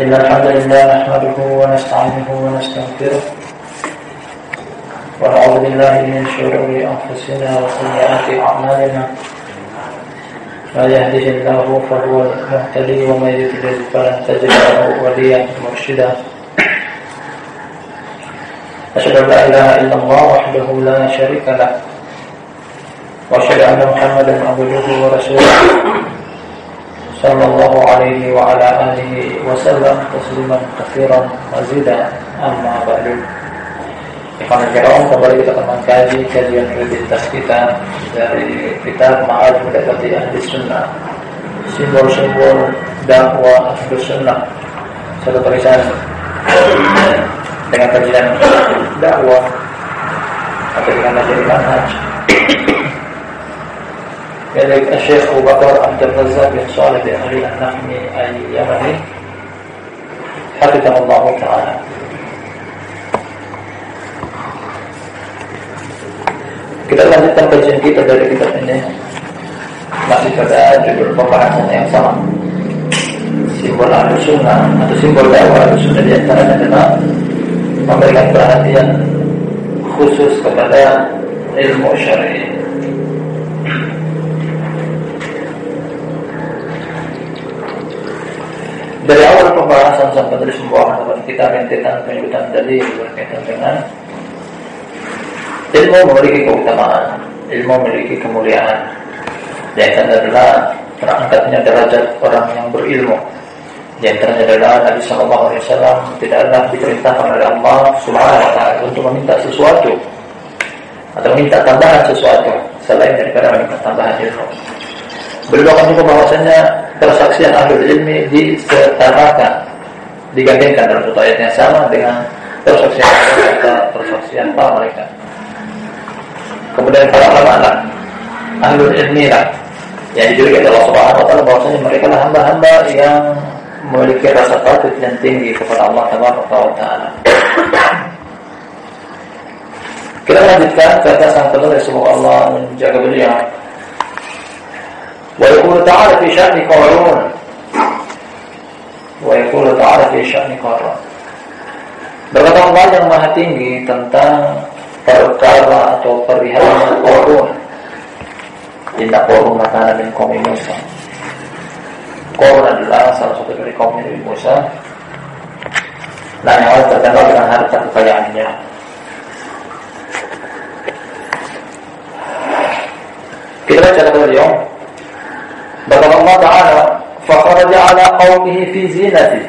إن الحمد لله نحمده ونستعينه ونستغفره ونعوذ بالله من شرور أنفسنا وسيئات أعمالنا ما يهده الله فهو المهتدي ومن يضلل فلن تجد له وليا مرشدا أشهد أن لا إله إلا الله وحده لا شريك له وأشهد أن محمدا عبده ورسوله صلى الله عليه وعلى آله وسلم تسليما كثيرا مزيدا أما بعد Ikhwan Kiram kembali kita akan mengkaji kajian identitas kita dari kitab Ma'ad Mendapati Ahli Sunnah simbol-simbol dakwah Ahli Sunnah satu tulisan dengan kajian dakwah atau dengan materi manhaj dari Syekh Abu Bakar Abdul Razak bin Salih bin Ali An-Nahmi Al-Yamani Hafizahullah Ta'ala Kita lanjutkan kajian kita dari kitab ini. Masih pada judul pembahasan yang sama. Simbol ahlu sunnah Atau simbol dakwah ahlu sunnah Di antaranya adalah Memberikan perhatian Khusus kepada ilmu syar'i Dari awal pembahasan sampai penulis membawakan kepada kita rentetan penyebutan dalil berkaitan dengan ilmu memiliki keutamaan, ilmu memiliki kemuliaan. Yang adalah terangkatnya derajat orang yang berilmu. Yang antaranya adalah Nabi Shallallahu Alaihi Wasallam tidaklah diperintahkan oleh Allah Subhanahu Wa Taala untuk meminta sesuatu atau meminta tambahan sesuatu selain daripada meminta tambahan ilmu. Beliau akan juga bahwasanya persaksian ahli ilmi disetarakan digandingkan dalam satu ayat yang sama dengan persaksian kata persaksian para mereka. Kemudian para ulama lah, ahli ilmi lah yang dijuluki Allah Subhanahu wa taala bahwasanya mereka lah hamba-hamba yang memiliki rasa takut yang tinggi kepada Allah Taala. Kita lanjutkan kata sang penulis semoga Allah menjaga beliau ويقول تعالى في شأن قارون ويقول تعالى في شأن قارون Berkata Allah yang maha tinggi tentang perkara atau perihal korun. Inna korun makanan min kaum Musa. Korun adalah salah satu dari kaum Nabi Musa. Dan yang terkenal dengan harta kekayaannya. Kita baca kata beliau. ذكر الله تعالى فخرج على قومه في زينته.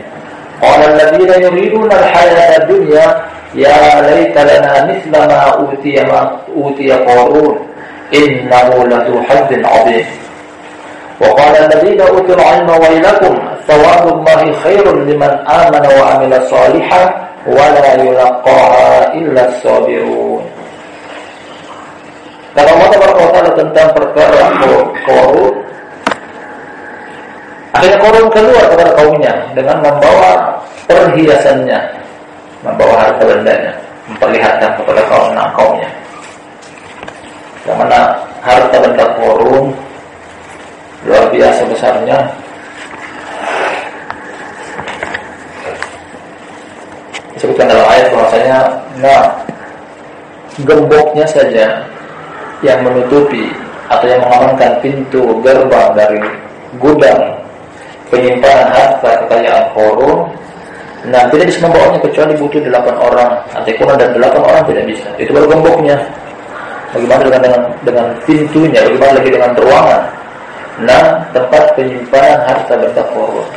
قال الذين يريدون الحياة الدنيا يا ليت لنا مثل ما أوتي ما أوتي قارون إنه لذو حظ عظيم. وقال الذين أوتوا العلم ويلكم ثواب الله خير لمن آمن وعمل صالحا ولا يلقاها إلا الصابرون. Kalau Allah Taala tentang perkara Korun Akhirnya korun keluar kepada kaumnya dengan membawa perhiasannya, membawa harta bendanya, memperlihatkan kepada kaum kaumnya. Yang mana harta benda korun luar biasa besarnya. Disebutkan dalam ayat bahwasanya, nah gemboknya saja yang menutupi atau yang mengamankan pintu gerbang dari gudang penyimpanan harta kekayaan korun Nah tidak bisa membawanya kecuali butuh delapan orang. Nanti kurang dan delapan orang tidak bisa. Itu baru gemboknya Bagaimana dengan dengan, dengan pintunya? Bagaimana lagi dengan ruangan? Nah tempat penyimpanan harta benda korun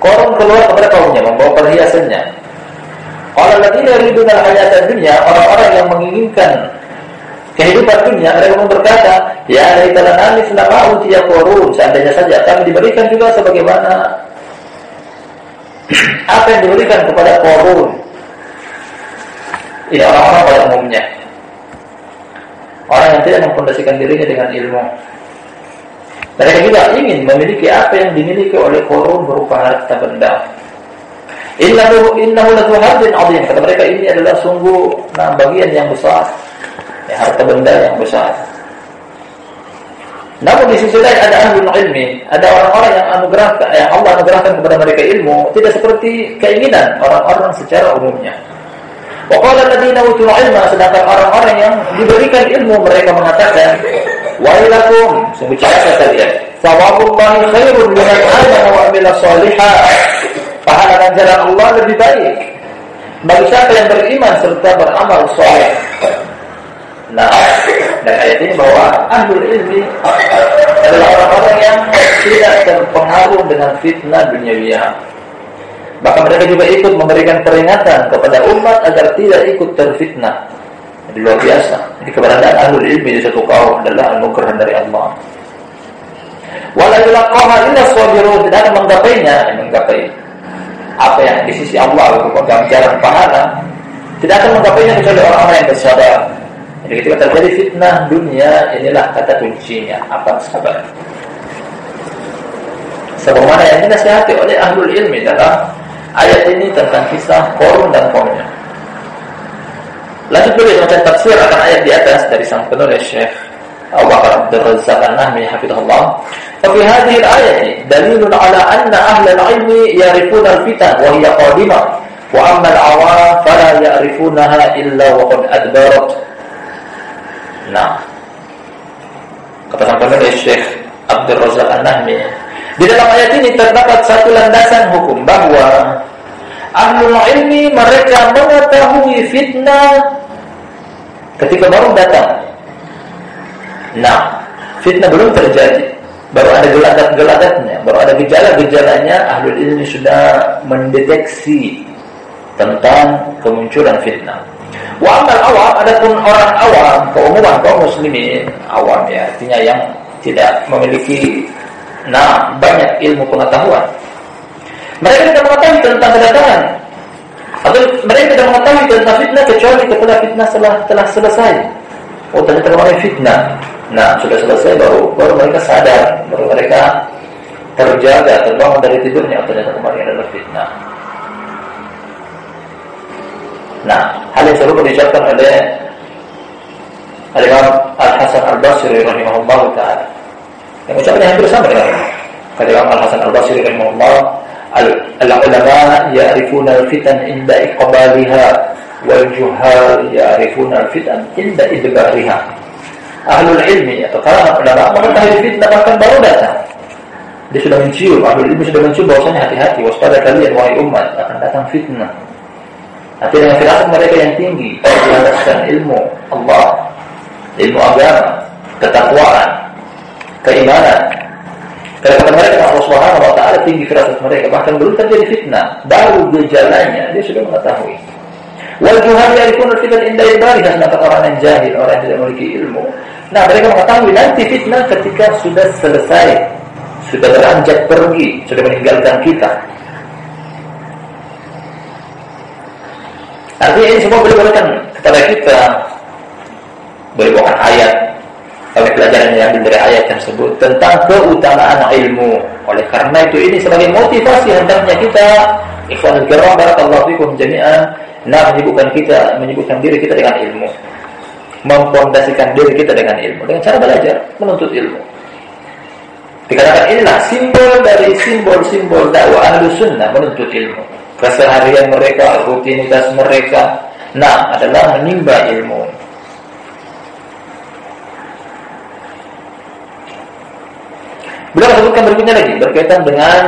Korun keluar kepada kaumnya Membawa perhiasannya. Dari Orang-orang yang menginginkan kehidupan dunia mereka pun berkata ya dari nami selama utia korun seandainya saja kami diberikan juga sebagaimana. Apa yang diberikan kepada korun ini orang-orang pada umumnya. Orang yang tidak memfondasikan dirinya dengan ilmu. Mereka juga ingin memiliki apa yang dimiliki oleh korun berupa harta benda. Innahu innahu latu hadzin azim. Kata mereka ini adalah sungguh nah, bagian yang besar harta benda yang besar. Namun di sisi lain ada ahli ilmi ada orang-orang yang anugerahkan, yang Allah anugerahkan kepada mereka ilmu, tidak seperti keinginan orang-orang secara umumnya. Waqala alladziina utul ilma sedangkan orang-orang yang diberikan ilmu mereka mengatakan, "Wailakum, sungguh celaka kalian. Thawabullahi khairun liman amana wa amila shalihan." Pahala ganjaran Allah lebih baik bagi siapa yang beriman serta beramal soleh. Nah, dan ayat ini bahwa ahlul ilmi adalah orang-orang yang tidak terpengaruh dengan fitnah duniawiya. Maka mereka juga ikut memberikan peringatan kepada umat agar tidak ikut terfitnah. Jadi luar biasa. Jadi keberadaan ahlul ilmi di satu kaum adalah anugerah dari Allah. Wala yulaqaha illa sabirun. Tidak akan menggapainya, menggapai apa yang di sisi Allah berupa ganjaran pahala. Tidak akan menggapainya kecuali orang-orang yang bersabar. Jadi ketika terjadi fitnah dunia, inilah kata kuncinya. Apa sabar? Sebagaimana yang dinasihati oleh ahlul ilmi dalam ayat ini tentang kisah Korun dan kaumnya. Lanjut boleh macam tafsir akan ayat di atas dari sang penulis Syekh Abu Bakar Abdul Razzaq An-Nahmi hafizahullah. Fi hadhihi al-ayat dalilun ala anna ahla al-ilmi yarifuna al-fitan wa hiya qadimah wa amma al-awam fala ya'rifunaha illa wa qad adbarat. Nah, kata sang penulis Syekh Abdul Razak An-Nahmi, di dalam ayat ini terdapat satu landasan hukum bahwa ahlul ilmi mereka mengetahui fitnah ketika baru datang. Nah, fitnah belum terjadi. Baru ada gelagat-gelagatnya, baru ada gejala-gejalanya, ahlul ilmi sudah mendeteksi tentang kemunculan fitnah. Wa amal awam adapun orang awam, keumuman kaum muslimin, awam ya artinya yang tidak memiliki nah banyak ilmu pengetahuan. Mereka tidak mengetahui tentang kedatangan atau mereka tidak mengetahui tentang fitnah kecuali ketika fitnah telah telah selesai. Oh ternyata kemarin fitnah. Nah sudah selesai baru baru mereka sadar, baru mereka terjaga terbangun dari tidurnya. Oh, ternyata kemarin adalah fitnah. Nah, hal yang serupa diucapkan oleh Al-Imam Al-Hasan Al-Basri rahimahullah ta'ala. Yang ucapannya hampir sama dengan Al-Imam Al-Hasan Al-Basri rahimahullah Al-ulama ya'rifuna al-fitan inda iqbaliha wal juhal ya'rifuna al-fitan inda idbariha. Ahlul ilmi atau kalangan ulama mengetahui fitnah bahkan baru datang. Dia sudah mencium, ahlul ilmi sudah mencium bahwasanya hati-hati waspada kalian wahai umat akan datang fitnah Nanti dengan firasat mereka yang tinggi. Dilandaskan ilmu Allah Ilmu agama Ketakwaan Keimanan. Karena kata mereka Allah Subhanahu Wa Taala tinggi firasat mereka. Bahkan belum terjadi fitnah. Baru gejalanya Dia sudah mengetahui. Wal juhal yarifun al-fitan indah ibari Sedangkan orang yang jahil Orang yang tidak memiliki ilmu. Nah mereka mengetahui nanti fitnah ketika sudah selesai. Sudah beranjak pergi Sudah meninggalkan kita Artinya ini semua boleh berikan kepada kita boleh bukan ayat kami pelajaran yang dari ayat tersebut tentang keutamaan ilmu. Oleh karena itu ini sebagai motivasi hendaknya kita ikhwan kiram barakallahu fikum jami'an nah menyibukkan kita menyibukkan diri kita dengan ilmu. Mempondasikan diri kita dengan ilmu dengan cara belajar, menuntut ilmu. Dikatakan inilah simbol dari simbol-simbol dakwah ahlu sunnah menuntut ilmu keseharian mereka, rutinitas mereka. Nah, adalah menimba ilmu. Beliau sebutkan berikutnya lagi berkaitan dengan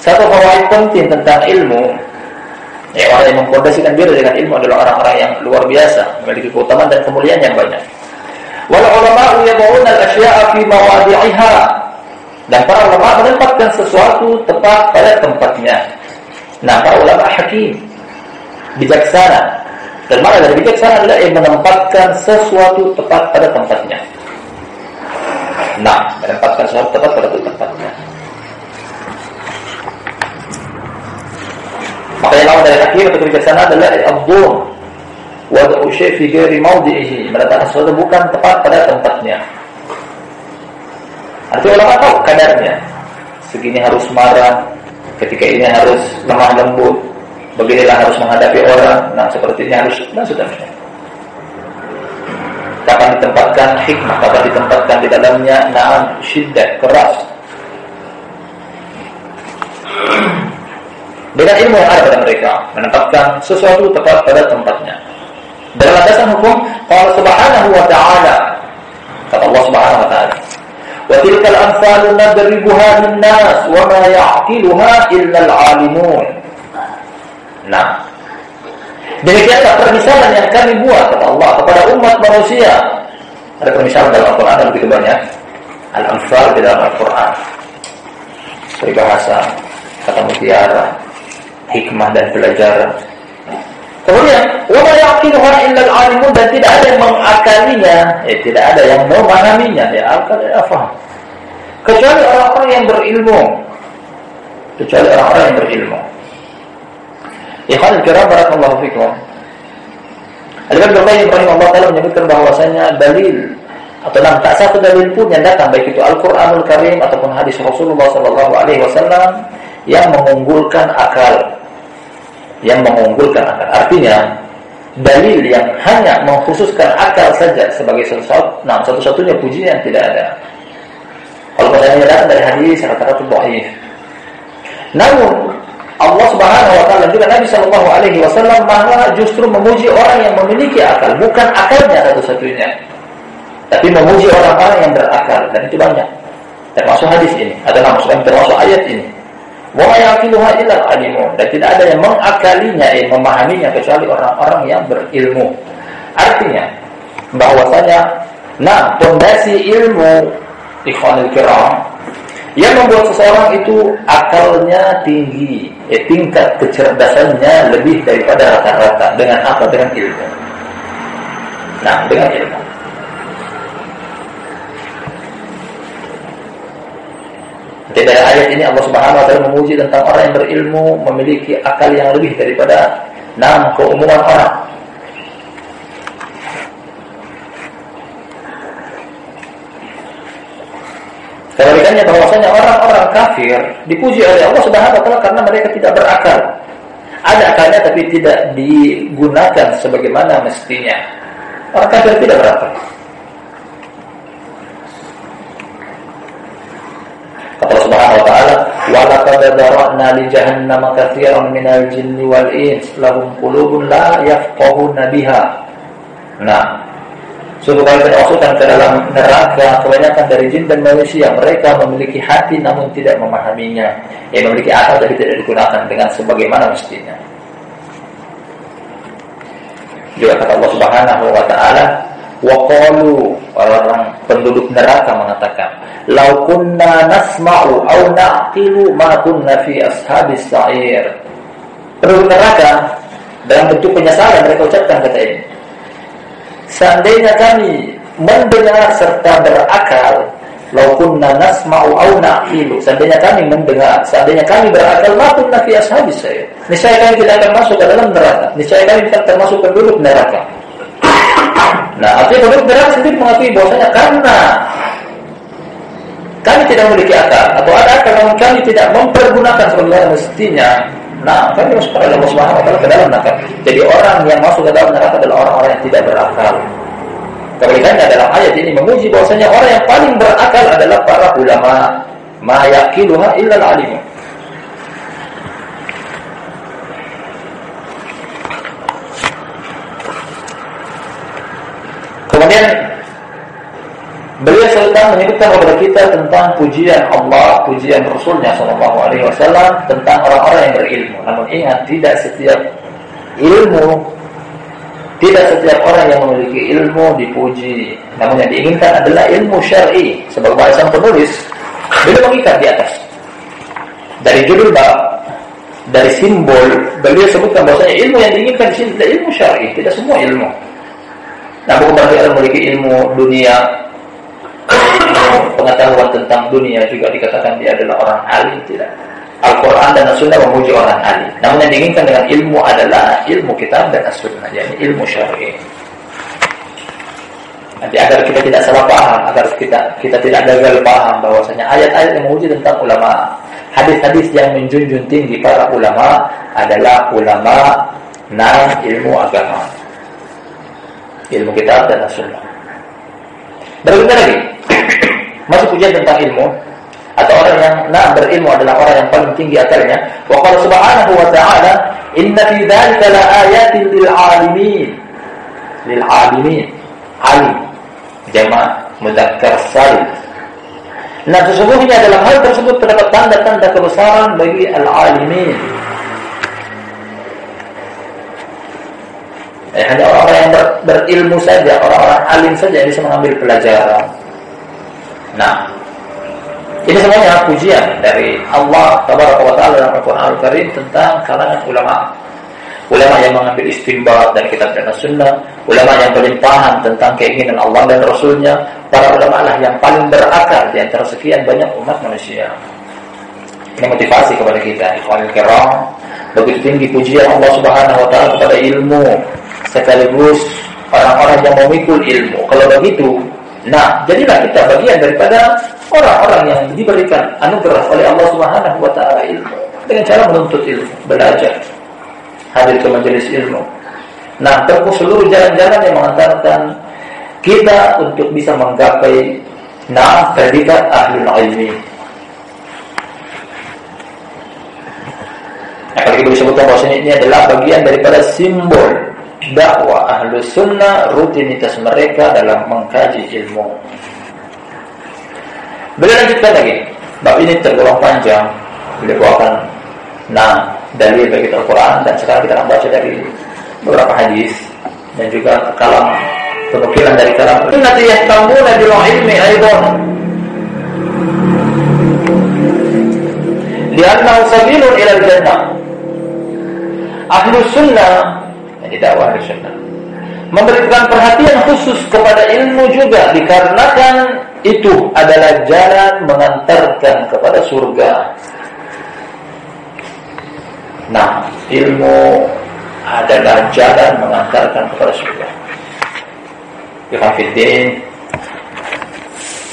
satu fawaid penting tentang ilmu. Ya, orang yang mempondasikan diri dengan ilmu adalah orang-orang yang luar biasa, memiliki keutamaan dan kemuliaan yang banyak. Wal ulama yad'una al-asya'a fi mawadi'iha. Dan para ulama menempatkan sesuatu tepat pada tempatnya. Nah, para ulama hakim, bijaksana. Dan mana dari bijaksana adalah yang menempatkan sesuatu tepat pada tempatnya. Nah, menempatkan sesuatu tepat pada tempatnya. Maka yang lawan dari hakim atau bijaksana adalah abdul wada'u syai fi ghairi meletakkan sesuatu bukan tepat pada tempatnya. Artinya ulama tahu kadarnya. Segini harus marah, ketika ini harus lemah lembut beginilah harus menghadapi orang. Nah seperti ini harus dan seterusnya kapan ditempatkan? Hikmah, kapan ditempatkan di dalamnya? Naam syiddah, keras. Dengan ilmu yang ada pada mereka, menempatkan sesuatu tepat pada tempatnya. Dalam landasan hukum, Allah Subhanahu wa taala kata Allah Subhanahu wa taala, "Wa tilkal anfalu nadribuha lin-nas wa ma ya'qiluha illa al-'alimun." Nah, Demikianlah permisalan yang kami buat kata Allah kepada umat manusia. Ada permisalan dalam Al-Quran dan begitu banyak. Al-Anfal di dalam Al-Quran. Peribahasa, kata mutiara, hikmah dan pelajaran. Kemudian, wa yaqinuha illa al-alimun dan tidak ada yang mengakalinya, eh, tidak ada yang memahaminya, ya akal ya faham. Kecuali orang-orang yang berilmu. Kecuali orang-orang yang berilmu. Ikhwan kiram barakallahu fikum. Al-Imam Ibnu rahimahullah taala menyebutkan bahwasanya dalil atau enam tak satu dalil pun yang datang baik itu Al-Qur'anul Karim ataupun hadis Rasulullah sallallahu alaihi wasallam yang mengunggulkan akal. Yang mengunggulkan akal. Artinya dalil yang hanya mengkhususkan akal saja sebagai sesuatu, nah satu-satunya pujian tidak ada. Kalau misalnya datang dari hadis rata-rata dhaif. Namun Allah Subhanahu wa taala juga Nabi Shallallahu alaihi wasallam malah justru memuji orang yang memiliki akal, bukan akalnya satu-satunya. Tapi memuji orang-orang yang berakal dan itu banyak. Termasuk hadis ini, maksudnya termasuk ayat ini. Wa yaqiluha illa dan tidak ada yang mengakalinya, yang memahaminya kecuali orang-orang yang berilmu. Artinya bahwasanya nah pondasi ilmu ikhwanul kiram yang membuat seseorang itu akalnya tinggi, ya, tingkat kecerdasannya lebih daripada rata-rata. Dengan apa? Dengan ilmu. Nah, dengan ilmu. Jadi dari ayat ini Allah Subhanahu wa taala memuji tentang orang yang berilmu memiliki akal yang lebih daripada enam keumuman orang. Kebalikannya bahwasanya orang-orang kafir dipuji oleh Allah Subhanahu wa taala karena mereka tidak berakal. Ada akalnya tapi tidak digunakan sebagaimana mestinya. Orang kafir tidak berakal. Kata Subhanahu wa taala, "Wa laqad dara'na li jahannama katsiran minal jinni wal ins lahum qulubun la yafqahuna biha." Nah, Sungguh kami termasukkan ke dalam neraka kebanyakan dari jin dan manusia. Mereka memiliki hati namun tidak memahaminya. Yang memiliki akal tapi tidak digunakan dengan sebagaimana mestinya. Juga kata Allah Subhanahu wa taala, wa qalu orang penduduk neraka mengatakan, "Lau kunna nasma'u aw naqilu ma kunna fi ashabis sa'ir." Penduduk neraka dalam bentuk penyesalan mereka ucapkan kata ini Seandainya kami mendengar serta berakal, laukunna nasma'u au naqilu. Seandainya kami mendengar, seandainya kami berakal, maka nafi ashabis saya. Niscaya kami tidak akan masuk ke dalam neraka. Niscaya kami tidak termasuk penduduk neraka. Nah, artinya penduduk neraka sendiri mengakui bahwasanya karena kami tidak memiliki akal atau ada akal namun kami tidak mempergunakan sebagaimana mestinya Nah, kami masuk pada Allah Subhanahu wa ke dalam neraka. Jadi orang yang masuk ke dalam neraka adalah orang-orang yang tidak berakal. Kebalikannya dalam ayat ini memuji bahwasanya orang yang paling berakal adalah para ulama. Ma yaqiluha illa al-alim. Kemudian Beliau sedang menyebutkan kepada kita tentang pujian Allah, pujian Rasulnya Shallallahu Alaihi Wasallam tentang orang-orang yang berilmu. Namun ingat, tidak setiap ilmu, tidak setiap orang yang memiliki ilmu dipuji. Namun yang diinginkan adalah ilmu syar'i. Sebab bahasa penulis, beliau mengikat di atas. Dari judul bab, dari simbol, beliau sebutkan bahwasanya ilmu yang diinginkan di sini ilmu syar'i, tidak semua ilmu. Bukan berarti memiliki ilmu dunia pengetahuan tentang dunia juga dikatakan dia adalah orang alim tidak. Al-Quran dan As-Sunnah memuji orang alim. Namun yang diinginkan dengan ilmu adalah ilmu kitab dan As-Sunnah, yakni ilmu syar'i. Nanti agar kita tidak salah paham, agar kita kita tidak gagal paham bahwasanya ayat-ayat yang memuji tentang ulama, hadis-hadis yang menjunjung tinggi para ulama adalah ulama nah ilmu agama, ilmu kitab dan As-Sunnah. Berikutnya lagi, masih pujian tentang ilmu atau orang yang nah berilmu adalah orang yang paling tinggi akalnya. Wa qala subhanahu wa ta'ala, "Inna fi dzalika la ayatin lil 'alimin." Lil 'alimin. Alim. Jama' mudzakkar salim. Nah sesungguhnya dalam hal tersebut terdapat tanda-tanda kebesaran bagi al-alimin. Eh, hanya orang-orang yang ber, berilmu saja, orang-orang alim saja yang bisa mengambil pelajaran. Nah, ini semuanya pujian dari Allah Tabaraka wa taala dalam Al-Qur'an Al-Karim tentang kalangan ulama. Ulama yang mengambil istimbat dari kitab dan sunnah, ulama yang paling paham tentang keinginan Allah dan Rasulnya, para ulama lah yang paling berakar di antara sekian banyak umat manusia. Ini motivasi kepada kita, ikhwanul kiram. Begitu tinggi pujian Allah Subhanahu wa taala kepada ilmu sekaligus orang-orang yang memikul ilmu. Kalau begitu, nah jadilah kita bagian daripada orang-orang yang diberikan anugerah oleh Allah Subhanahu wa taala ilmu dengan cara menuntut ilmu, belajar, hadir ke majelis ilmu. Nah, tempuh seluruh jalan-jalan yang mengantarkan kita untuk bisa menggapai nah predikat ahli ilmi. Nah, kalau kita disebutkan bahwa ini adalah bagian daripada simbol dakwah ahlu sunnah rutinitas mereka dalam mengkaji ilmu. Beliau lanjutkan lagi. Bab ini tergolong panjang. Beliau bawakan nah dalil bagi Al-Quran dan sekarang kita akan baca dari beberapa hadis dan juga kalam penukilan dari kalam. Nanti yang kamu nabi ilmi aidon. Lianna sabilun ila jannah. Ahlu sunnah di dakwah sunnah. Memberikan perhatian khusus kepada ilmu juga dikarenakan itu adalah jalan mengantarkan kepada surga. Nah, ilmu adalah jalan mengantarkan kepada surga. Ikhafidin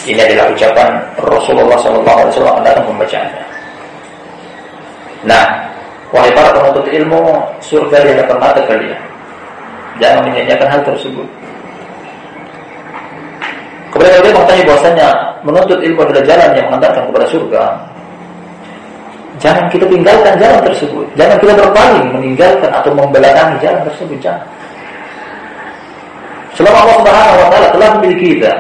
ini adalah ucapan Rasulullah SAW dalam pembacanya. Nah, wahai para penuntut ilmu, surga di hadapan mata kalian. Jangan menyanyiakan hal tersebut. Kemudian dia mengetahui bahwasanya menuntut ilmu adalah jalan yang mengantarkan kepada surga. Jangan kita tinggalkan jalan tersebut. Jangan kita berpaling meninggalkan atau membelakangi jalan tersebut. Jangan. Selama Allah Subhanahu wa taala telah memilih kita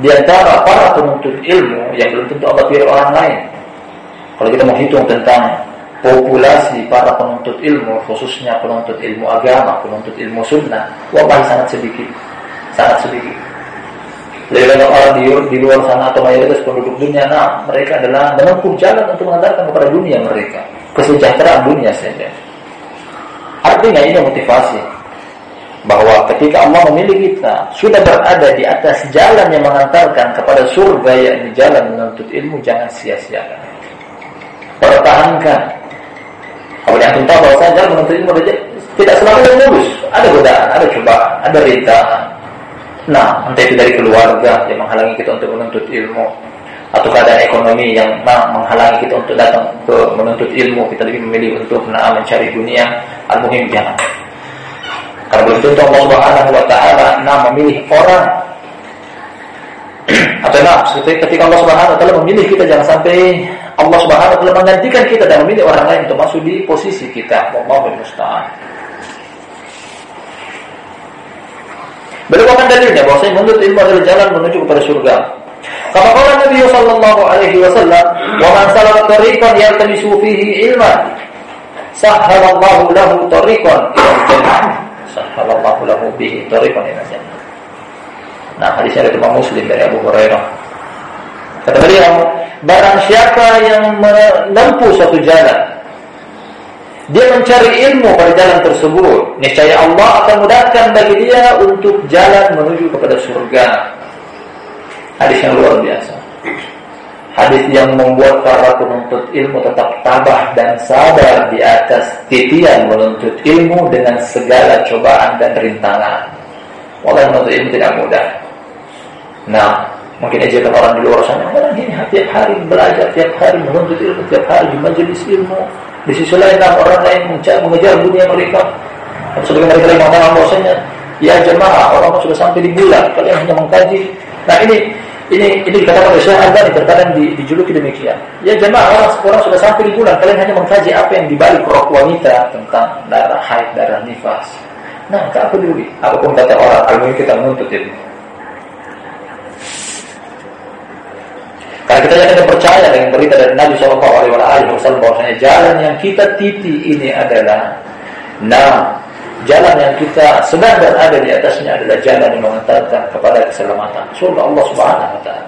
di antara para penuntut ilmu yang belum tentu Allah pilih orang lain. Kalau kita mau hitung tentang populasi para penuntut ilmu, khususnya penuntut ilmu agama, penuntut ilmu sunnah, wallahi sangat sedikit, sangat sedikit. Lebih orang di, di luar sana atau mayoritas penduduk dunia, nah mereka adalah menempuh jalan untuk mengantarkan kepada dunia mereka, kesejahteraan dunia saja. Artinya ini motivasi bahwa ketika Allah memilih kita sudah berada di atas jalan yang mengantarkan kepada surga yakni jalan menuntut ilmu jangan sia-siakan pertahankan Kemudian tahu bahwa saya menuntut ilmu tidak selalu yang mulus. Ada godaan, ada cobaan, ada rintangan. Nah, entah itu dari keluarga yang menghalangi kita untuk menuntut ilmu, atau keadaan ekonomi yang menghalangi kita untuk datang ke menuntut ilmu, kita lebih memilih untuk nah, mencari dunia. Al-muhim jangan. Karena belum tentu Allah Subhanahu wa taala nah memilih orang atau nah, ketika Allah Subhanahu wa taala memilih kita jangan sampai Allah Subhanahu wa taala menggantikan kita dan memilih orang lain untuk masuk di posisi kita. Wallahu musta'an. Beliau dalilnya bahwa saya menuntut ilmu adalah jalan menuju kepada surga. Kama qala Nabi sallallahu alaihi wasallam, "Wa man salaka tariqan yaltamisu fihi ilman, sahhalallahu lahu tariqan ila jannah." Sahhalallahu lahu bihi tariqan ila jannah. Nah, hadisnya dari Imam Muslim dari Abu Hurairah. Kata beliau, barang siapa yang menempuh suatu jalan, dia mencari ilmu pada jalan tersebut, niscaya Allah akan mudahkan bagi dia untuk jalan menuju kepada surga. Hadis yang luar biasa. Hadis yang membuat para penuntut ilmu tetap tabah dan sabar di atas titian menuntut ilmu dengan segala cobaan dan rintangan. Walau menuntut ilmu tidak mudah. Nah, Mungkin aja orang di luar sana, orang ini tiap hari belajar, tiap hari menuntut ilmu, tiap hari di majelis ilmu. Di sisi lain orang lain mengejar dunia mereka. Sebagai mereka yang mengatakan bahwasanya, ya jemaah, orang sudah sampai di bulan, kalian hanya mengkaji Nah ini ini ini dikatakan oleh Syekh Albani terkadang di, dijuluki demikian. Ya jemaah orang, orang sudah sampai di bulan kalian hanya mengkaji apa yang dibalik rok wanita tentang darah haid, darah nifas. Nah, tak peduli. Apa pun kata orang, kalau kita menuntut itu. Karena kita jangan percaya dengan berita dari Nabi Shallallahu Alaihi Wasallam bahwasanya jalan yang kita titi ini adalah nah jalan yang kita sedang berada di atasnya adalah jalan yang mengantarkan kepada keselamatan surga Allah Subhanahu wa taala.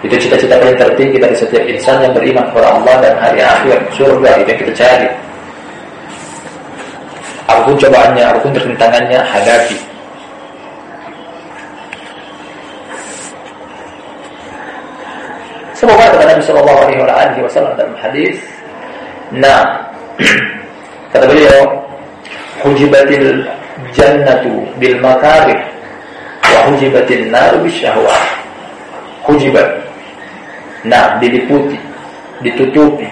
Itu cita-cita paling tertinggi dari setiap insan yang beriman kepada Allah dan hari akhir surga itu yang kita cari. Apa pun cobaannya, apa pun rintangannya, hadapi. Semoga kata Nabi Shallallahu Alaihi Wasallam dalam hadis, nah kata beliau, hujibatil jannatu bil makarih wa hujibatil naru bisyahwat hujibat. Nah diliputi ditutupi.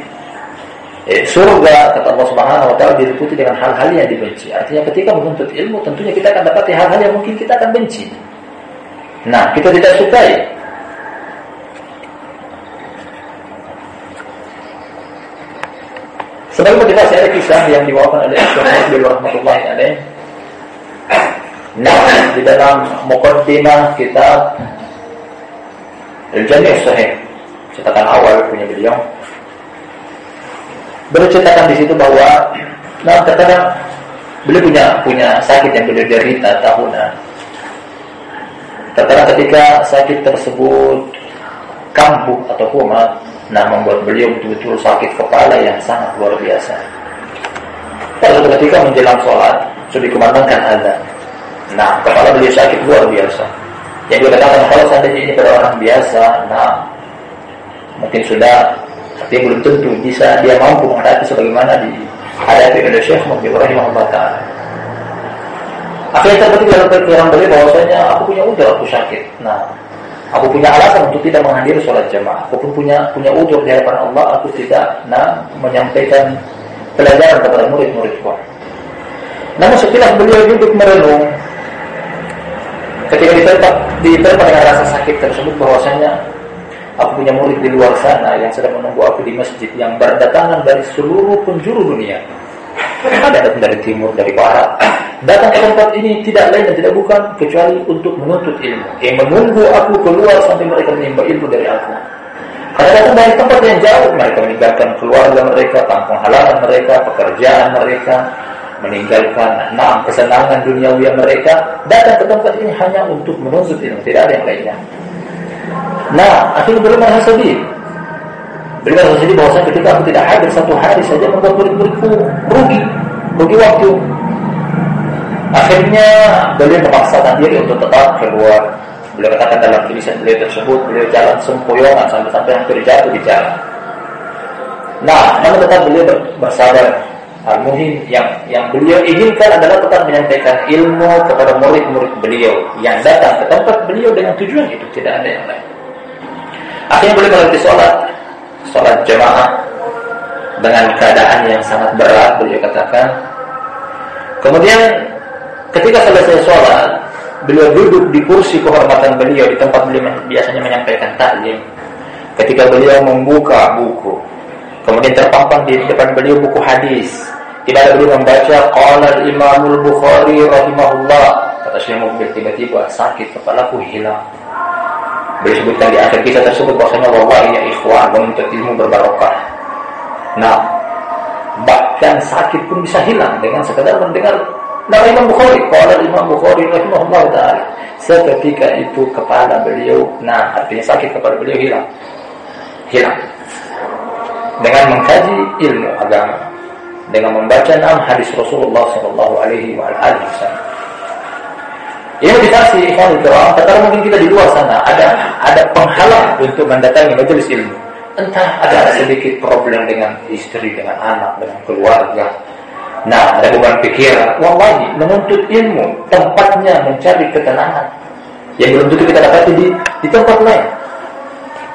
Eh, surga kata Allah Subhanahu wa taala diliputi dengan hal-hal yang dibenci. Artinya ketika menuntut ilmu tentunya kita akan dapat hal-hal yang mungkin kita akan benci. Nah kita tidak sukai Sebagai motivasi ada kisah yang dibawakan oleh Syekh Nabi rahmatullahi alaih. Nah, di dalam mukaddimah kitab Al-Jami' Sahih, cetakan awal punya beliau. Ceritakan di situ bahwa nah terkadang beliau punya punya sakit yang beliau derita tahunan. Terkadang ketika sakit tersebut kambuh atau kumat, Nah membuat beliau betul-betul sakit kepala yang sangat luar biasa. Suatu ketika menjelang sholat, sudah dikumandangkan ada. Nah kepala beliau sakit luar biasa. Yang katakan kalau seandainya ini pada orang biasa, nah mungkin sudah tapi belum tentu bisa dia mampu menghadapi sebagaimana dihadapi oleh Syekh Muhammad rahimahullah taala. Akhirnya terbetik dalam pikiran beliau bahwasanya aku punya udah aku sakit. Nah, Aku punya alasan untuk tidak menghadiri sholat jamaah. Aku pun punya punya udur di hadapan Allah. Aku tidak nah, menyampaikan pelajaran kepada murid-muridku. Namun setelah beliau duduk merenung, ketika diterpa, diterpa dengan rasa sakit tersebut bahwasanya aku punya murid di luar sana yang sedang menunggu aku di masjid yang berdatangan dari seluruh penjuru dunia. Ada datang dari timur, dari barat. Datang ke tempat ini tidak lain dan tidak bukan kecuali untuk menuntut ilmu. Yang menunggu aku keluar sampai mereka menimba ilmu dari aku. Karena datang dari tempat yang jauh, mereka meninggalkan keluarga mereka, kampung halaman mereka, pekerjaan mereka, meninggalkan enam kesenangan duniawi mereka, datang ke tempat ini hanya untuk menuntut ilmu, tidak ada yang lainnya. Nah, akhirnya belum merasa sedih. Beliau sedih bahwasanya ketika aku tidak hadir satu hari saja membuat murid-muridku rugi, rugi waktu. Akhirnya beliau memaksakan diri untuk tetap keluar. Beliau katakan dalam tulisan beliau tersebut, beliau jalan sempoyongan sampai-sampai hampir jatuh di jalan. Nah, namun tetap beliau bersabar. Al-Muhim yang yang beliau inginkan adalah tetap menyampaikan ilmu kepada murid-murid beliau yang datang ke tempat beliau dengan tujuan itu tidak ada yang lain. Akhirnya beliau mengerti sholat sholat jemaah dengan keadaan yang sangat berat beliau katakan kemudian ketika selesai sholat beliau duduk di kursi kehormatan beliau di tempat beliau biasanya menyampaikan taklim ketika beliau membuka buku kemudian terpampang di depan beliau buku hadis tidak ada beliau membaca qala imamul bukhari rahimahullah. Kata Syekh tiba-tiba sakit kepalaku hilang Beliau sebutkan di akhir kisah tersebut bahwasanya wallahi ya ikhwan menuntut ilmu berbarokah. Nah, bahkan sakit pun bisa hilang dengan sekedar mendengar nama Imam Bukhari. Qala Imam Bukhari rahimahullah taala. Seketika itu kepala beliau, nah artinya sakit kepala beliau hilang. Hilang. Dengan mengkaji ilmu agama, dengan membaca enam hadis Rasulullah wasallam. Ini motivasi ikhwan kiram, Terkadang mungkin kita di luar sana ada ada penghalang untuk mendatangi majelis ilmu. Entah ada sedikit problem dengan istri, dengan anak, dengan keluarga. Nah, ada beban pikiran. Wallahi, menuntut ilmu tempatnya mencari ketenangan. Yang belum tentu kita dapati di, di tempat lain.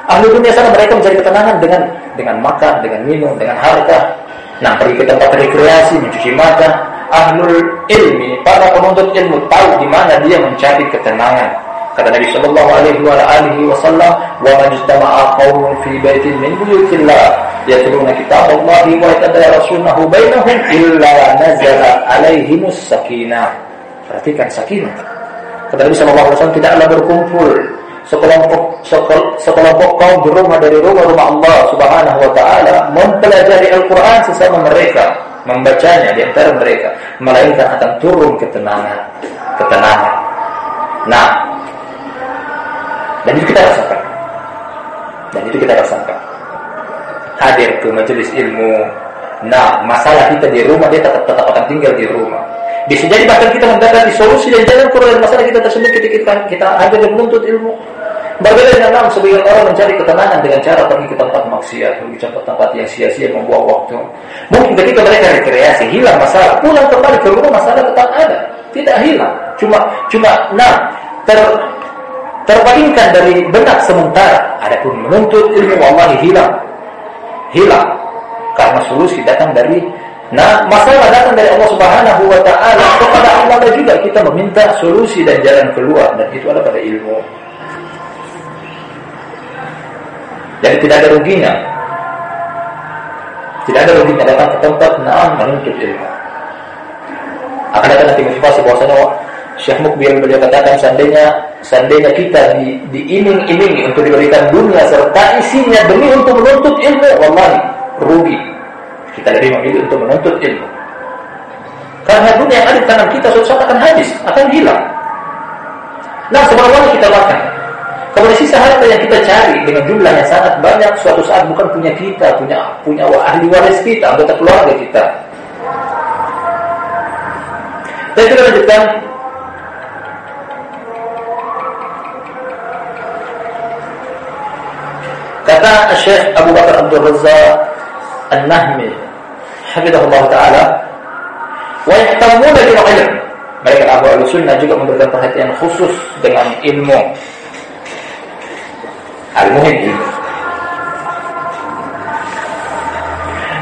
Ahli dunia sana mereka mencari ketenangan dengan dengan makan, dengan minum, dengan harta. Nah, pergi ke tempat rekreasi, mencuci mata, ahlul ilmi, para penuntut ilmu tahu di mana dia mencari ketenangan, Kata Nabi sallallahu alaihi wa alihi wasallam, "Wa man ijtama'a qaumun fi baitin min buyutillah yatluna kitab Allah wa yatadarasunahu bainahum illa nazala alaihimus sakinah." Perhatikan sakinah. Kata Nabi sallallahu alaihi wasallam tidaklah berkumpul sekelompok sekelompok kaum di rumah dari rumah-rumah Allah Subhanahu wa taala mempelajari Al-Qur'an sesama mereka, membacanya di antara mereka, melainkan akan turun ketenangan, ketenangan. Nah, dan itu kita rasakan. Dan itu kita rasakan. Hadir ke majelis ilmu. Nah, masalah kita di rumah dia tetap tetap akan tinggal di rumah. Bisa jadi bahkan kita mendapati solusi dan jalan keluar masalah kita tersebut ketika kita, kita hadir menuntut ilmu. Berbeda dengan enam sebagian orang mencari ketenangan dengan cara pergi ke tempat maksiat, pergi ke tempat yang sia-sia membuang waktu. Mungkin ketika mereka rekreasi hilang masalah, pulang kembali ke rumah masalah tetap ada, tidak hilang. Cuma cuma nah ter terpalingkan dari benak sementara. Adapun menuntut ilmu wallahi hilang. Hilang. Karena solusi datang dari Nah, masalah datang dari Allah Subhanahu wa taala kepada Allah juga kita meminta solusi dan jalan keluar dan itu adalah pada ilmu. Jadi tidak ada ruginya. Tidak ada ruginya datang ke tempat nah menuntut ilmu. Akan ada nanti motivasi bahwasanya Syekh Mukbir beliau katakan seandainya seandainya kita di, diiming-imingi untuk diberikan dunia serta isinya demi untuk menuntut ilmu, wallahi rugi. Kita lebih memilih untuk menuntut ilmu. Karena dunia yang ada di tangan kita suatu saat akan habis, akan hilang. Nah, sebenarnya kita makan. Kemudian sisa harta yang kita cari dengan jumlah yang sangat banyak, suatu saat bukan punya kita, punya punya ahli waris kita, anggota keluarga kita. Dan kita lanjutkan. Kata Syekh Abu Bakar Abdul Razak An-Nahmi Hafizahullah Ta'ala Wa yahtamuna bil ilm. Mereka Abu Al Sunnah juga memberikan perhatian khusus dengan ilmu Ilmu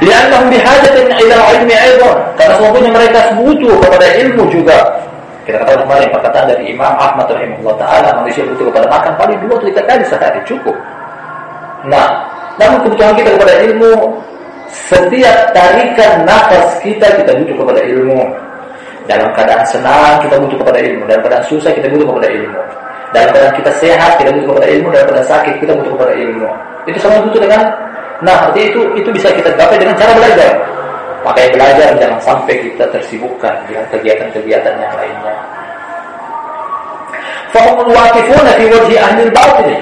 Liannahum bihajatin ila ilmi aidan Karena sesungguhnya mereka butuh kepada ilmu juga kita katakan kemarin perkataan dari Imam Ahmad rahimahullah taala manusia butuh kepada makan paling dua atau tiga kali sehari cukup Nah, namun kebutuhan kita kepada ilmu setiap tarikan nafas kita kita butuh kepada ilmu. Dalam keadaan senang kita butuh kepada ilmu, dalam keadaan susah kita butuh kepada ilmu. Dalam keadaan kita sehat kita butuh kepada ilmu, dalam keadaan sakit kita butuh kepada ilmu. Itu sama butuh dengan nah, artinya itu itu bisa kita gapai dengan cara belajar. Makanya belajar jangan sampai kita tersibukkan dengan kegiatan-kegiatan yang lainnya. Waqifuna fi wajhi ahli al-batil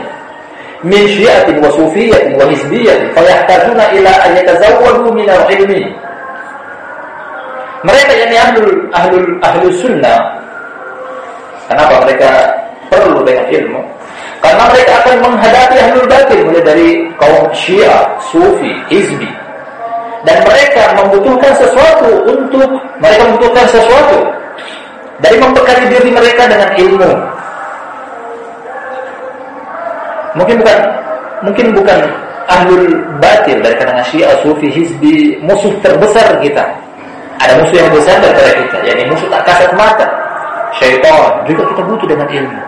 min syiatin wa wa hizbiyatin fayahtajuna ila an yatazawwadu min al-ilmi mereka yang ahlul ahlul ahlul sunnah kenapa mereka perlu dengan ilmu karena mereka akan menghadapi ahlul batil mulai dari kaum syiah, sufi, hizbi dan mereka membutuhkan sesuatu untuk mereka membutuhkan sesuatu dari membekali diri mereka dengan ilmu mungkin bukan mungkin bukan ahlul batil dari kalangan syiah, sufi, hizbi, musuh terbesar kita. Ada musuh yang besar daripada kita, yakni musuh tak kasat mata. Syaitan juga kita butuh dengan ilmu.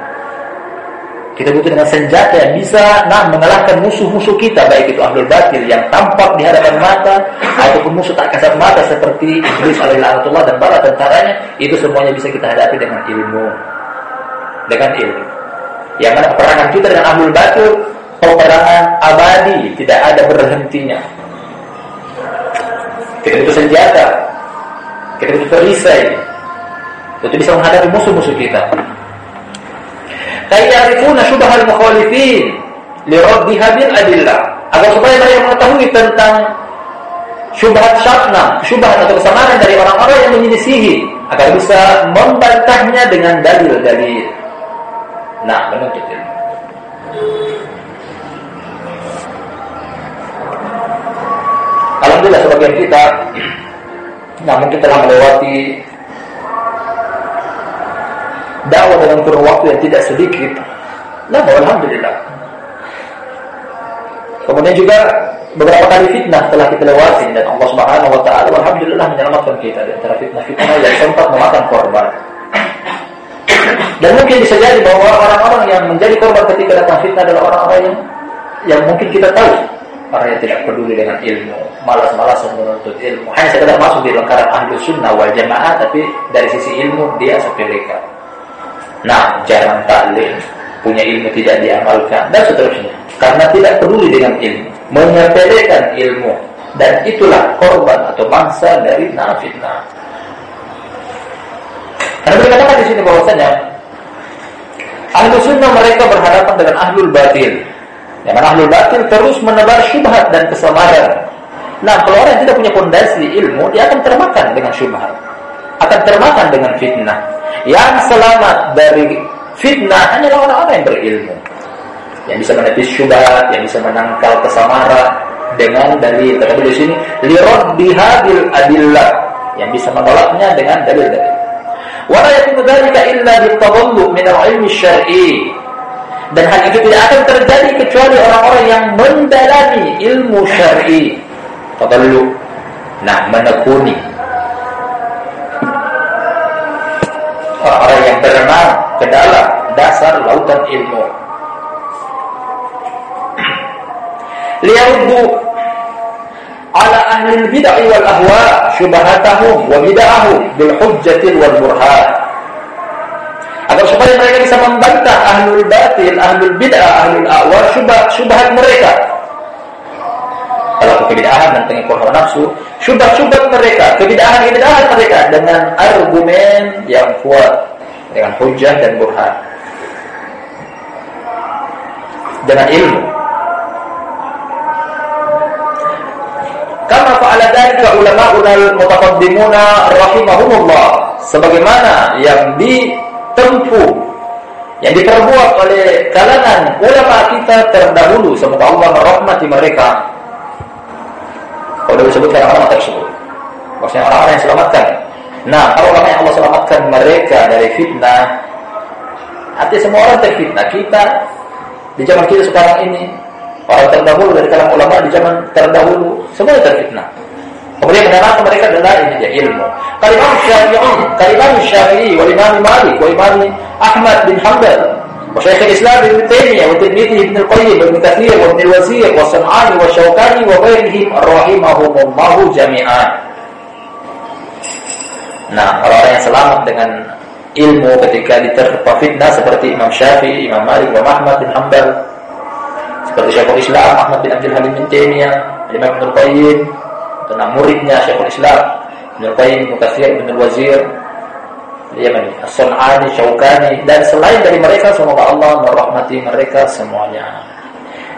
Kita butuh dengan senjata yang bisa nah mengalahkan musuh-musuh kita baik itu ahlul batil yang tampak di hadapan mata ataupun musuh tak kasat mata seperti Iblis alaihissalam dan bala tentaranya itu semuanya bisa kita hadapi dengan ilmu. Dengan ilmu. Yang mana peperangan kita dengan Ahlul Batil peperangan abadi, tidak ada berhentinya. Kita butuh senjata, kita butuh perisai untuk bisa menghadapi musuh-musuh kita. Kayyarifuna syubhal mukhalifin liraddiha bil adillah. Agar supaya mereka mengetahui tentang syubhat syabna, syubhat atau kesamaran dari orang-orang yang menyelisihi agar bisa membantahnya dengan dalil-dalil. Nah, menuntut ilmu. Alhamdulillah sebagian kita namun kita telah melewati dakwah dalam kurun waktu yang tidak sedikit. Nah, alhamdulillah. Kemudian juga beberapa kali fitnah telah kita lewati dan Allah Subhanahu wa taala alhamdulillah menyelamatkan kita dari antara fitnah-fitnah yang sempat memakan korban. Dan mungkin bisa jadi bahwa orang-orang yang menjadi korban ketika datang fitnah adalah orang-orang yang yang mungkin kita tahu orang yang tidak peduli dengan ilmu, malas-malasan menuntut ilmu, hanya sekedar masuk di lingkaran ahlu sunnah wal jamaah, tapi dari sisi ilmu dia sepelekan. Nah, jarang taklim, punya ilmu tidak diamalkan, dan seterusnya. Karena tidak peduli dengan ilmu, menyepelekan ilmu, dan itulah korban atau bangsa dari nafitnah. Karena mereka katakan di sini bahwasanya ahlu sunnah mereka berhadapan dengan ahlul batil yang mana ahlul batil terus menebar syubhat dan kesamaran. Nah, kalau orang yang tidak punya fondasi ilmu, dia akan termakan dengan syubhat. Akan termakan dengan fitnah. Yang selamat dari fitnah hanyalah orang-orang yang berilmu. Yang bisa menepis syubhat, yang bisa menangkal kesamaran dengan dalil. Terkait di sini, lirad bihadil adillah. Yang bisa menolaknya dengan dalil-dalil. Wala yakunu dzalika illa min al-ilmi syar'i dan hal itu tidak akan terjadi kecuali orang-orang yang mendalami ilmu syar'i. Tadallu. Nah, menekuni. Berenang ke dalam dasar lautan ilmu. Liyaudu ala ahli bid'ah wal ahwa syubhatahum wa bid'ahum bil hujjati wal burhan agar supaya mereka bisa membantah ahlul batil, ahlul bid'ah, ahlul awal, syubhat, syubhat mereka. Kalau kebid'ahan dan pengikut hawa nafsu, syubhat-syubhat mereka, kebid'ahan-kebid'ahan mereka dengan argumen yang kuat, dengan hujah dan burhan. Dengan ilmu. Kama fa'ala dzalika ulama'una al-mutaqaddimuna rahimahumullah. Sebagaimana yang di tempuh yang diperbuat oleh kalangan ulama kita terdahulu semoga Allah merahmati mereka kalau disebutkan orang tersebut maksudnya orang-orang yang selamatkan nah kalau orang yang Allah selamatkan mereka dari fitnah artinya semua orang terfitnah kita di zaman kita sekarang ini orang terdahulu dari kalangan ulama di zaman terdahulu semua terfitnah Kemudian menerangkan mereka adalah ini dia ilmu. Kalimah Syafi'i, kalimah Syafi'i, wal Imam Malik, wal Imam Ahmad bin Hanbal, وشيخ الإسلام ابن تيمية وتلميذه ابن القيم وابن كثير وابن الوزير والصنعاني والشوكاني وغيرهم رحمهم الله جميعا Nah, orang-orang yang selamat dengan ilmu ketika diterpa fitnah seperti Imam Syafi'i, Imam Malik, Imam Ahmad bin Hanbal, seperti Syekhul Islam Ahmad bin Abdul Halim bin Taimiyah, Imam Ibnu Qayyim, tentang muridnya Syekhul Islam Ibnu Qayyim, Ibnu Katsir, Ibnu Wazir Yaman, As-Sun'ani, Syaukani dan selain dari mereka semoga Allah merahmati mereka semuanya.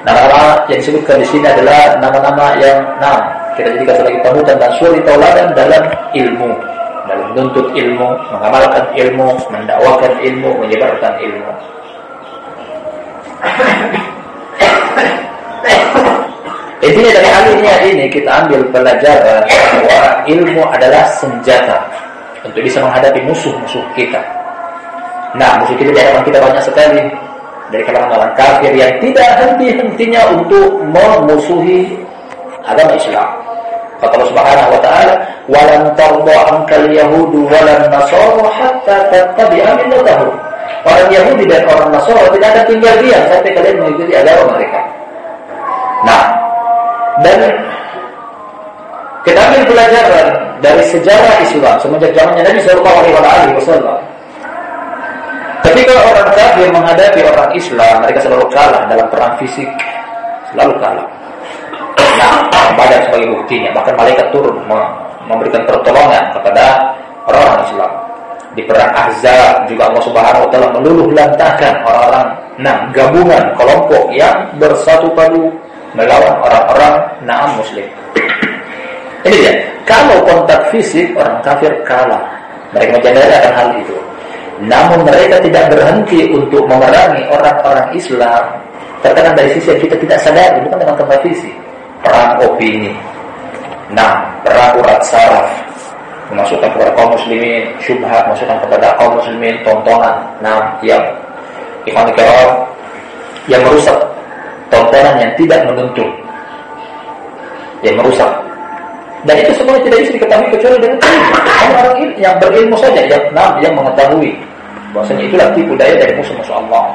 Nama-nama yang disebutkan di sini adalah nama-nama yang nah kita jadikan sebagai panutan dan suri tauladan dalam ilmu, dalam menuntut ilmu, mengamalkan ilmu, mendakwakan ilmu, menyebarkan ilmu. Intinya dari hal ini ini kita ambil pelajaran bahwa ilmu adalah senjata untuk bisa menghadapi musuh-musuh kita. Nah, musuh kita di hadapan kita banyak sekali dari kalangan orang kafir yang tidak henti-hentinya untuk memusuhi agama Islam. Kata Allah Subhanahu wa taala, "Walan tarda ankal yahudu walan nasara hatta tattabi'a millatahum." Orang Yahudi dan orang Nasara tidak akan tinggal diam sampai kalian mengikuti agama mereka. Nah, dan kita ambil pelajaran dari sejarah Islam semenjak zamannya Nabi Shallallahu Alaihi Wasallam. Ketika orang kafir menghadapi orang Islam, mereka selalu kalah dalam perang fisik, selalu kalah. Nah, badan sebagai buktinya, bahkan malaikat turun memberikan pertolongan kepada orang Islam. Di perang Ahzab juga Allah Subhanahu wa taala meluluh lantahkan orang-orang nah gabungan kelompok yang bersatu padu melawan orang-orang naam muslim. Ini dia. Kalau kontak fisik orang kafir kalah. Mereka menjadikan hal itu. Namun mereka tidak berhenti untuk memerangi orang-orang Islam. Terkadang dari sisi yang kita tidak sadari bukan dengan kontak fisik. Perang opini. Nah, perang urat saraf memasukkan kepada kaum muslimin syubhat memasukkan kepada kaum muslimin tontonan nah yang ikhwan yang merusak tontonan yang tidak menuntut yang merusak dan itu semuanya tidak bisa diketahui kecuali dengan orang-orang yang berilmu saja yang nah, yang mengetahui Bahwasanya itulah tipu daya dari musuh-musuh Allah.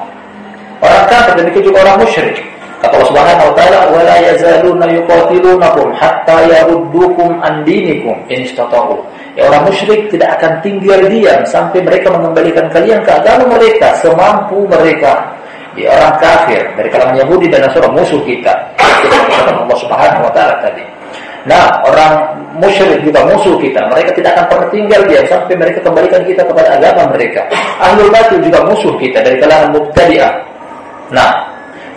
Orang kafir demikian juga orang musyrik. Kata Allah Subhanahu wa taala, "Wa la yazaluna yuqatilunakum hatta yaruddukum an dinikum in istata'u." Ya orang musyrik tidak akan tinggal diam sampai mereka mengembalikan kalian ke agama mereka semampu mereka. Ya orang kafir dari kalangan Yahudi dan Nasrani musuh kita. Itu Allah Subhanahu wa taala tadi. Nah, orang musyrik juga musuh kita. Mereka tidak akan pernah tinggal diam sampai mereka kembalikan kita kepada agama mereka. Ahlul batil juga musuh kita dari kalangan mubtadi'ah. Nah,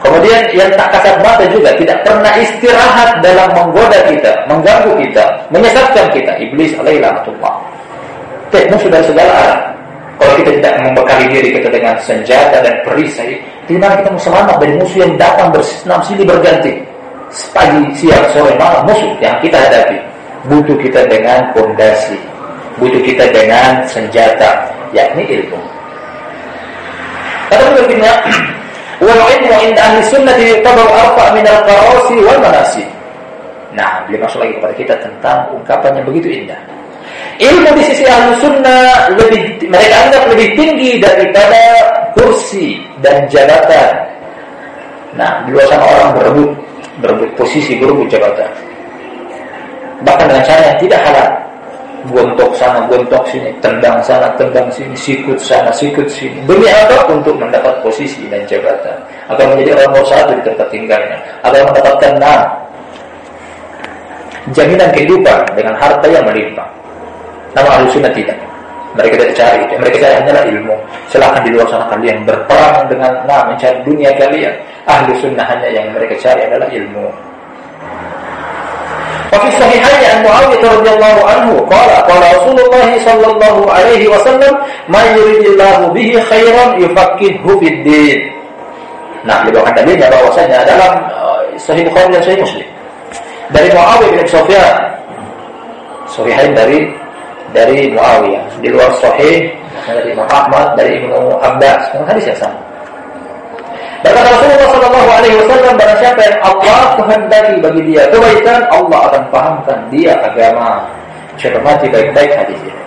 kemudian yang tak kasat mata juga tidak pernah istirahat dalam menggoda kita, mengganggu kita, menyesatkan kita. Iblis alaihi laknatullah. Musuh dari segala arah. Kalau kita tidak membekali diri kita dengan senjata dan perisai, mana kita semangat dari musuh yang datang bersenam silih berganti pagi, siang, sore, malam musuh yang kita hadapi. Butuh kita dengan fondasi, butuh kita dengan senjata, yakni ilmu. Kata berikutnya, wal ilmu inda ahli sunnah yuqtabar arfa min al-qarasi wal manasi. Nah, beliau masuk lagi kepada kita tentang ungkapan yang begitu indah. Ilmu di sisi ahli sunnah lebih mereka anggap lebih tinggi daripada kursi dan jabatan. Nah, di luar sana orang berebut berebut posisi berebut jabatan bahkan dengan cara yang tidak halal gontok sana gontok sini. Tendang sana tendang sini. Sikut sana sikut sini. Demi apa? Untuk mendapat posisi dan jabatan. Agar menjadi orang nomor satu di tempat tinggalnya. Agar mendapatkan nama jaminan kehidupan dengan harta yang melimpah. Nama ahli sunnah tidak. Mereka tidak cari itu mereka cari hanyalah ilmu. Silahkan di luar sana kalian berperang dengan nah mencari dunia kalian. Ahli sunnah hanya yang mereka cari adalah ilmu وفي الصحيحين عن معاوية رضي الله عنه قال قال رسول الله صلى الله عليه وسلم ما يريد الله به خيرا يفقهه في الدين Nah, dibawakan dalilnya bahwasanya dalam uh, Sahih Bukhari dan Sahih Muslim dari Muawiyah bin Sufyan Sahihain dari dari Muawiyah di luar Sahih dari Imam Ahmad dari Ibnu Abbas dengan hadis yang sama Berkata Rasulullah Shallallahu Alaihi Wasallam barang siapa yang Allah kehendaki bagi dia kebaikan, Allah akan pahamkan dia agama. Cermati baik-baik hadis ini.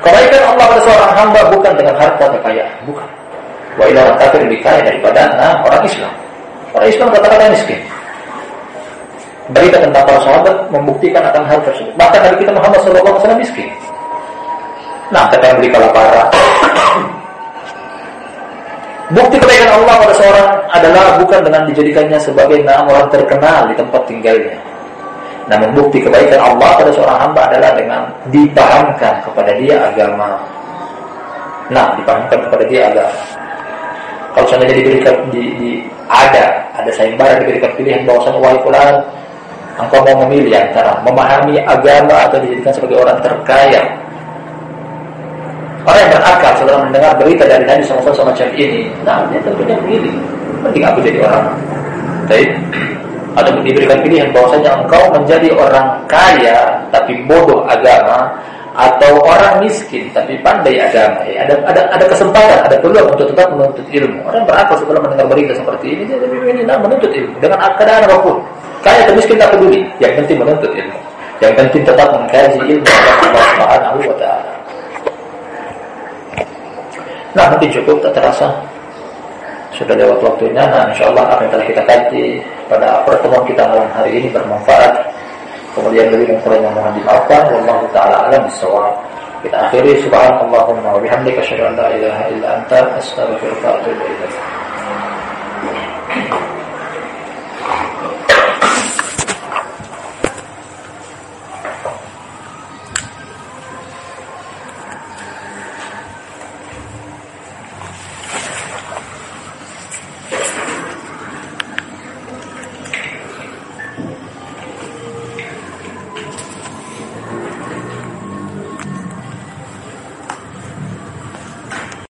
Kebaikan Allah pada seorang hamba bukan dengan harta kekayaan, bukan. Wa ila orang kafir lebih kaya daripada nah, orang Islam. Orang Islam kata-kata miskin. Berita tentang para sahabat membuktikan akan hal tersebut. Bahkan Nabi kita Muhammad SAW miskin. Nah, kita beli kelaparan, Bukti kebaikan Allah pada seorang adalah bukan dengan dijadikannya sebagai nama orang terkenal di tempat tinggalnya. Namun bukti kebaikan Allah pada seorang hamba adalah dengan dipahamkan kepada dia agama. Nah, dipahamkan kepada dia agama. Kalau seandainya diberikan di, di ada ada sayembara diberikan pilihan bahwasanya wahai fulan engkau mau memilih antara memahami agama atau dijadikan sebagai orang terkaya Orang yang berakal setelah mendengar berita dari Nabi SAW semacam ini, nah dia tentunya begini. Mending aku jadi orang. Baik. Atau diberikan pilihan bahwasanya engkau menjadi orang kaya tapi bodoh agama atau orang miskin tapi pandai agama. Ya, ada ada ada kesempatan ada peluang untuk tetap menuntut ilmu. Orang berakal setelah mendengar berita seperti ini dia lebih ingin menuntut ilmu. Dengan keadaan apa pun. Kaya atau miskin tak peduli. Yang penting menuntut ilmu. Yang penting tetap mengkaji ilmu Allah Subhanahu wa taala Nah mungkin cukup tak terasa. Sudah lewat waktunya Nah insya Allah apa yang telah kita kaji Pada pertemuan kita malam hari ini bermanfaat. Kemudian lebih dan kurang yang mohon dimaafkan Wallahu ta'ala alam bisawab Kita akhiri subhanallahumma wa bihamdika asyhadu an la ilaha illa anta astaghfiruka wa atubu ilaik